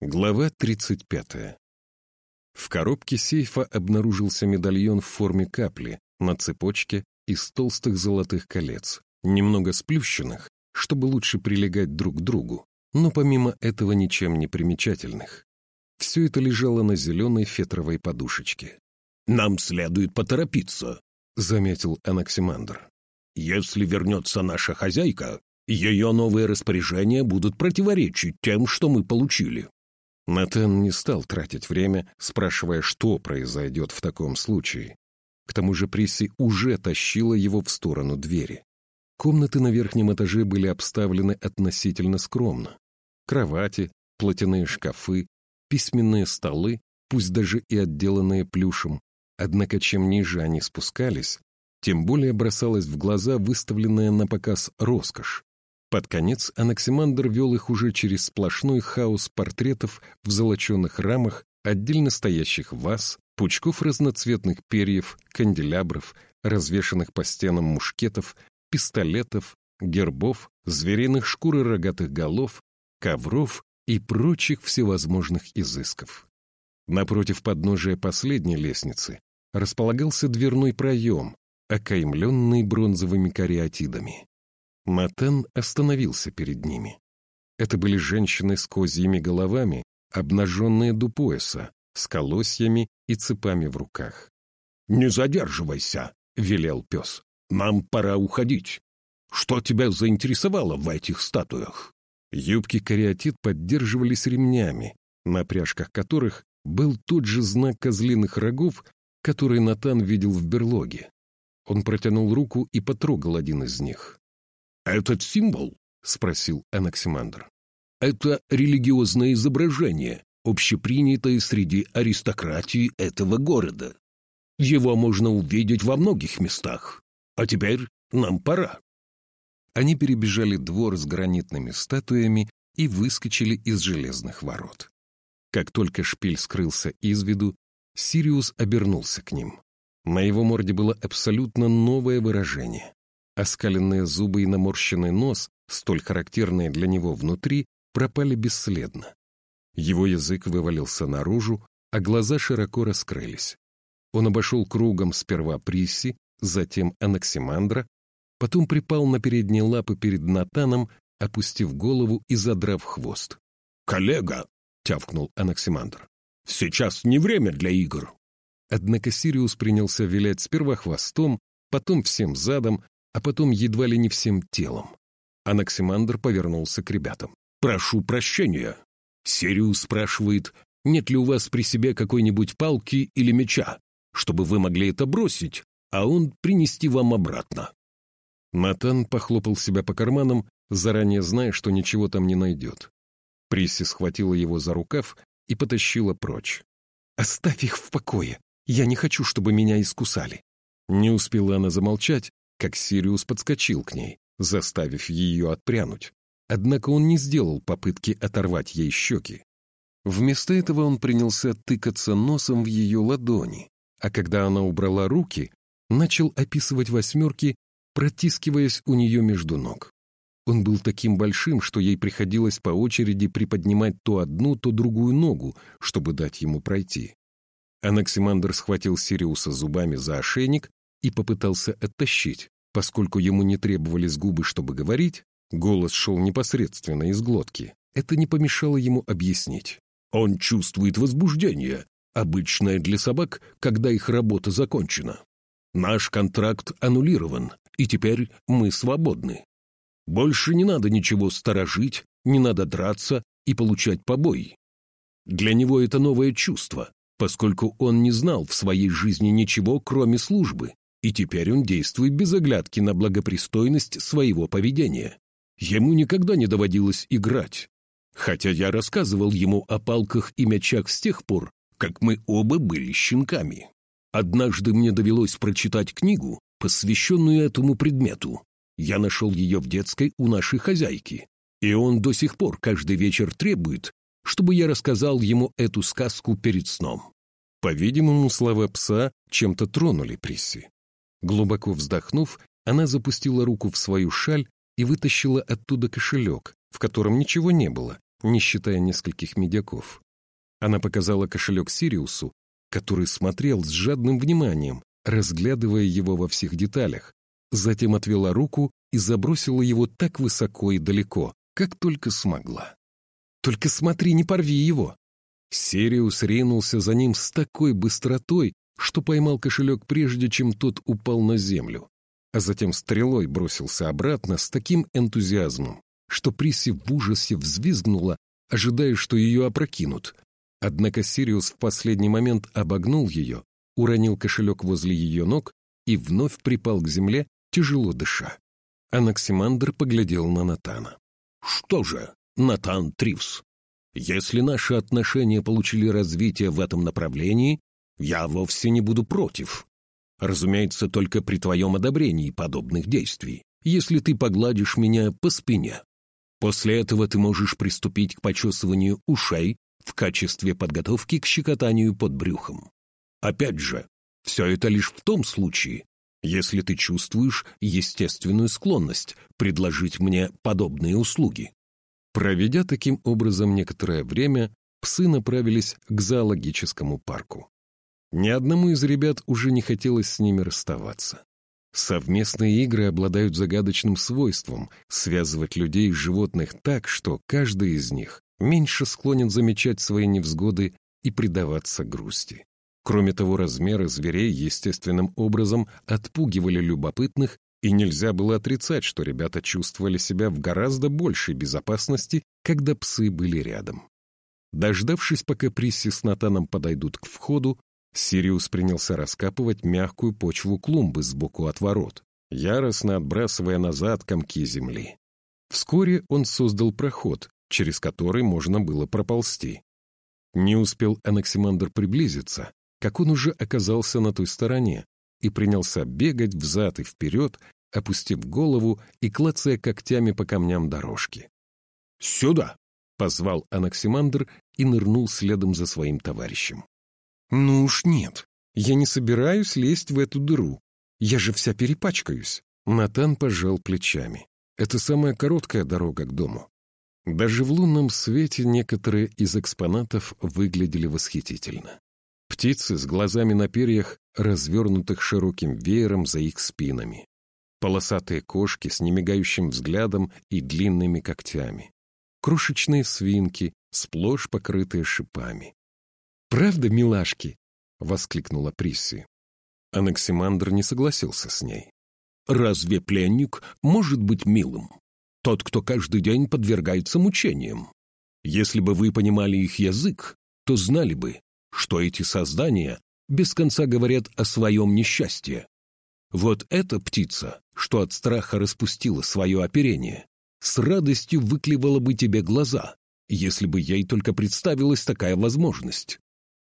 Глава 35. В коробке сейфа обнаружился медальон в форме капли на цепочке из толстых золотых колец, немного сплющенных, чтобы лучше прилегать друг к другу, но помимо этого ничем не примечательных. Все это лежало на зеленой фетровой подушечке. «Нам следует поторопиться», — заметил Анаксимандр. «Если вернется наша хозяйка, ее новые распоряжения будут противоречить тем, что мы получили». Натан не стал тратить время, спрашивая, что произойдет в таком случае. К тому же Присси уже тащила его в сторону двери. Комнаты на верхнем этаже были обставлены относительно скромно. Кровати, платяные шкафы, письменные столы, пусть даже и отделанные плюшем. Однако чем ниже они спускались, тем более бросалась в глаза выставленная на показ роскошь. Под конец Анаксимандр вел их уже через сплошной хаос портретов в золоченых рамах, отдельно стоящих ваз, пучков разноцветных перьев, канделябров, развешанных по стенам мушкетов, пистолетов, гербов, звериных шкур и рогатых голов, ковров и прочих всевозможных изысков. Напротив подножия последней лестницы располагался дверной проем, окаймленный бронзовыми кариатидами. Матен остановился перед ними. Это были женщины с козьими головами, обнаженные до пояса, с колосьями и цепами в руках. «Не задерживайся», — велел пес. «Нам пора уходить. Что тебя заинтересовало в этих статуях?» Юбки кариатид поддерживались ремнями, на пряжках которых был тот же знак козлиных рогов, который Натан видел в берлоге. Он протянул руку и потрогал один из них. «Этот символ?» — спросил Анаксимандр. «Это религиозное изображение, общепринятое среди аристократии этого города. Его можно увидеть во многих местах. А теперь нам пора». Они перебежали двор с гранитными статуями и выскочили из железных ворот. Как только шпиль скрылся из виду, Сириус обернулся к ним. На его морде было абсолютно новое выражение. Оскаленные зубы и наморщенный нос, столь характерные для него внутри, пропали бесследно. Его язык вывалился наружу, а глаза широко раскрылись. Он обошел кругом сперва Присси, затем Анаксимандра, потом припал на передние лапы перед Натаном, опустив голову и задрав хвост. «Коллега!» — тявкнул Анаксимандр. «Сейчас не время для игр!» Однако Сириус принялся вилять сперва хвостом, потом всем задом, а потом едва ли не всем телом. Анаксимандр повернулся к ребятам. «Прошу прощения». Сириус спрашивает, нет ли у вас при себе какой-нибудь палки или меча, чтобы вы могли это бросить, а он принести вам обратно. Натан похлопал себя по карманам, заранее зная, что ничего там не найдет. Присси схватила его за рукав и потащила прочь. «Оставь их в покое! Я не хочу, чтобы меня искусали!» Не успела она замолчать, как Сириус подскочил к ней, заставив ее отпрянуть. Однако он не сделал попытки оторвать ей щеки. Вместо этого он принялся тыкаться носом в ее ладони, а когда она убрала руки, начал описывать восьмерки, протискиваясь у нее между ног. Он был таким большим, что ей приходилось по очереди приподнимать то одну, то другую ногу, чтобы дать ему пройти. Анаксимандр схватил Сириуса зубами за ошейник и попытался оттащить, поскольку ему не требовались губы, чтобы говорить, голос шел непосредственно из глотки. Это не помешало ему объяснить. «Он чувствует возбуждение, обычное для собак, когда их работа закончена. Наш контракт аннулирован, и теперь мы свободны. Больше не надо ничего сторожить, не надо драться и получать побои. Для него это новое чувство, поскольку он не знал в своей жизни ничего, кроме службы, и теперь он действует без оглядки на благопристойность своего поведения. Ему никогда не доводилось играть. Хотя я рассказывал ему о палках и мячах с тех пор, как мы оба были щенками. Однажды мне довелось прочитать книгу, посвященную этому предмету. Я нашел ее в детской у нашей хозяйки. И он до сих пор каждый вечер требует, чтобы я рассказал ему эту сказку перед сном. По-видимому, слова пса чем-то тронули Присси. Глубоко вздохнув, она запустила руку в свою шаль и вытащила оттуда кошелек, в котором ничего не было, не считая нескольких медяков. Она показала кошелек Сириусу, который смотрел с жадным вниманием, разглядывая его во всех деталях, затем отвела руку и забросила его так высоко и далеко, как только смогла. «Только смотри, не порви его!» Сириус ринулся за ним с такой быстротой, что поймал кошелек прежде, чем тот упал на землю, а затем стрелой бросился обратно с таким энтузиазмом, что Приси в ужасе взвизгнула, ожидая, что ее опрокинут. Однако Сириус в последний момент обогнул ее, уронил кошелек возле ее ног и вновь припал к земле, тяжело дыша. Анаксимандр поглядел на Натана. «Что же, Натан Тривс, если наши отношения получили развитие в этом направлении, я вовсе не буду против. Разумеется, только при твоем одобрении подобных действий, если ты погладишь меня по спине. После этого ты можешь приступить к почесыванию ушей в качестве подготовки к щекотанию под брюхом. Опять же, все это лишь в том случае, если ты чувствуешь естественную склонность предложить мне подобные услуги. Проведя таким образом некоторое время, псы направились к зоологическому парку. Ни одному из ребят уже не хотелось с ними расставаться. Совместные игры обладают загадочным свойством связывать людей и животных так, что каждый из них меньше склонен замечать свои невзгоды и предаваться грусти. Кроме того, размеры зверей естественным образом отпугивали любопытных, и нельзя было отрицать, что ребята чувствовали себя в гораздо большей безопасности, когда псы были рядом. Дождавшись, пока Присси с Натаном подойдут к входу, Сириус принялся раскапывать мягкую почву клумбы сбоку от ворот, яростно отбрасывая назад комки земли. Вскоре он создал проход, через который можно было проползти. Не успел Анаксимандр приблизиться, как он уже оказался на той стороне и принялся бегать взад и вперед, опустив голову и клацая когтями по камням дорожки. «Сюда!» — позвал Анаксимандр и нырнул следом за своим товарищем. «Ну уж нет, я не собираюсь лезть в эту дыру. Я же вся перепачкаюсь». Натан пожал плечами. «Это самая короткая дорога к дому». Даже в лунном свете некоторые из экспонатов выглядели восхитительно. Птицы с глазами на перьях, развернутых широким веером за их спинами. Полосатые кошки с немигающим взглядом и длинными когтями. Крошечные свинки, сплошь покрытые шипами. «Правда, милашки?» — воскликнула Присси. Анаксимандр не согласился с ней. «Разве пленник может быть милым? Тот, кто каждый день подвергается мучениям. Если бы вы понимали их язык, то знали бы, что эти создания без конца говорят о своем несчастье. Вот эта птица, что от страха распустила свое оперение, с радостью выклевала бы тебе глаза, если бы ей только представилась такая возможность.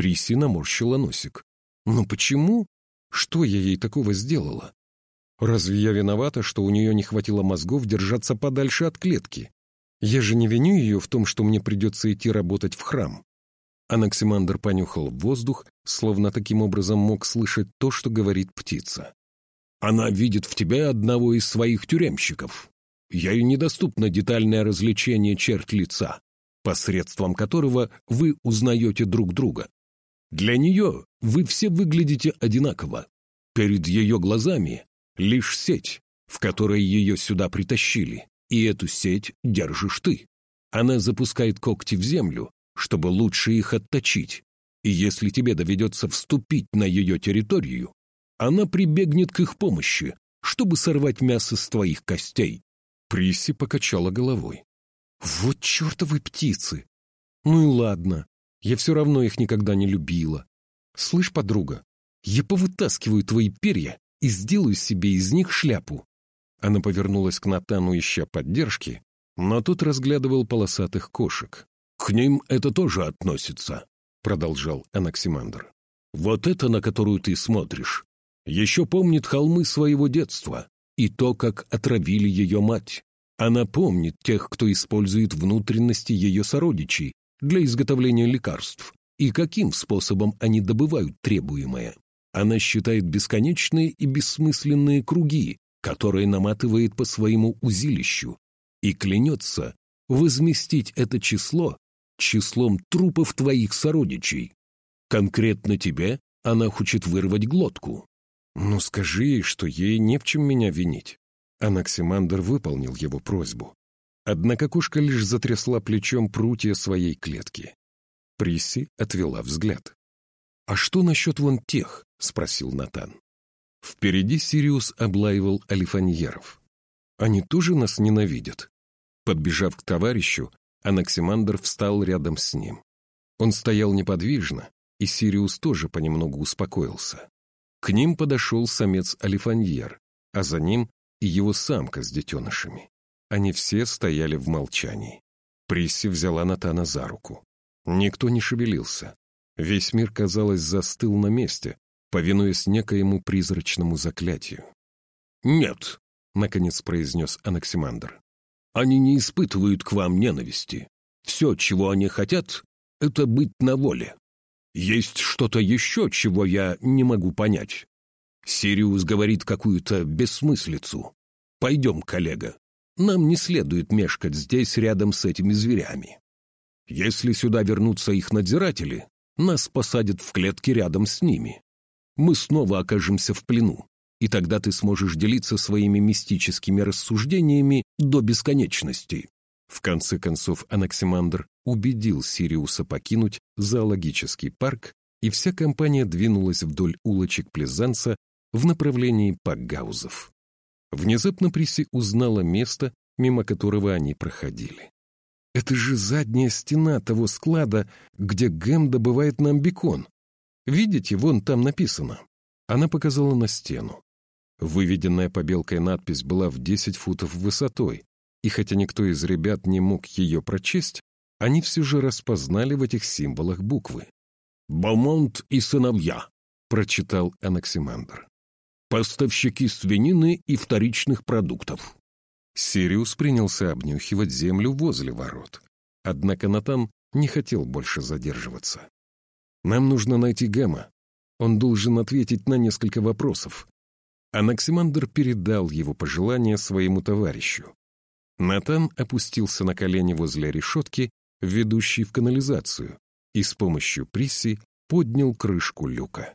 Приси наморщила носик. «Но почему? Что я ей такого сделала? Разве я виновата, что у нее не хватило мозгов держаться подальше от клетки? Я же не виню ее в том, что мне придется идти работать в храм». Анаксимандр понюхал воздух, словно таким образом мог слышать то, что говорит птица. «Она видит в тебе одного из своих тюремщиков. Ей недоступно детальное развлечение черт лица, посредством которого вы узнаете друг друга. Для нее вы все выглядите одинаково. Перед ее глазами лишь сеть, в которой ее сюда притащили, и эту сеть держишь ты. Она запускает когти в землю, чтобы лучше их отточить, и если тебе доведется вступить на ее территорию, она прибегнет к их помощи, чтобы сорвать мясо с твоих костей. Приси покачала головой. «Вот чертовы птицы! Ну и ладно, я все равно их никогда не любила. Слышь, подруга, я повытаскиваю твои перья и сделаю себе из них шляпу». Она повернулась к Натану, ища поддержки, но тот разглядывал полосатых кошек. «К ним это тоже относится», — продолжал Анаксимандр. «Вот это, на которую ты смотришь, еще помнит холмы своего детства и то, как отравили ее мать. Она помнит тех, кто использует внутренности ее сородичей для изготовления лекарств и каким способом они добывают требуемое. Она считает бесконечные и бессмысленные круги, которые наматывает по своему узилищу, и клянется возместить это число числом трупов твоих сородичей. Конкретно тебе она хочет вырвать глотку. Ну скажи ей, что ей не в чем меня винить. Анаксимандр выполнил его просьбу. Однако кошка лишь затрясла плечом прутья своей клетки. Присси отвела взгляд. «А что насчет вон тех?» — спросил Натан. Впереди Сириус облаивал алифаньеров. «Они тоже нас ненавидят?» Подбежав к товарищу, Анаксимандр встал рядом с ним. Он стоял неподвижно, и Сириус тоже понемногу успокоился. К ним подошел самец-алифаньер, а за ним и его самка с детенышами. Они все стояли в молчании. Присси взяла Натана за руку. Никто не шевелился. Весь мир, казалось, застыл на месте, повинуясь некоему призрачному заклятию. «Нет», — наконец произнес Анаксимандр. «Они не испытывают к вам ненависти. Все, чего они хотят, — это быть на воле. Есть что-то еще, чего я не могу понять. Сириус говорит какую-то бессмыслицу. Пойдем, коллега. Нам не следует мешкать здесь рядом с этими зверями. Если сюда вернутся их надзиратели, нас посадят в клетки рядом с ними. Мы снова окажемся в плену, и тогда ты сможешь делиться своими мистическими рассуждениями до бесконечности. В конце концов Анаксимандр убедил Сириуса покинуть зоологический парк, и вся компания двинулась вдоль улочек Плезанца в направлении Пакгаузов. Внезапно Приси узнала место, мимо которого они проходили. «Это же задняя стена того склада, где Гэм добывает нам бекон. Видите, вон там написано». Она показала на стену. Выведенная побелкой надпись была в 10 футов высотой, и хотя никто из ребят не мог ее прочесть, они все же распознали в этих символах буквы. «Бомонт и сыновья», — прочитал Анаксимандр. «Поставщики свинины и вторичных продуктов». Сириус принялся обнюхивать землю возле ворот. Однако Натан не хотел больше задерживаться. «Нам нужно найти Гэма. Он должен ответить на несколько вопросов». Анаксимандр передал его пожелания своему товарищу. Натан опустился на колени возле решетки, ведущей в канализацию, и с помощью Присси поднял крышку люка.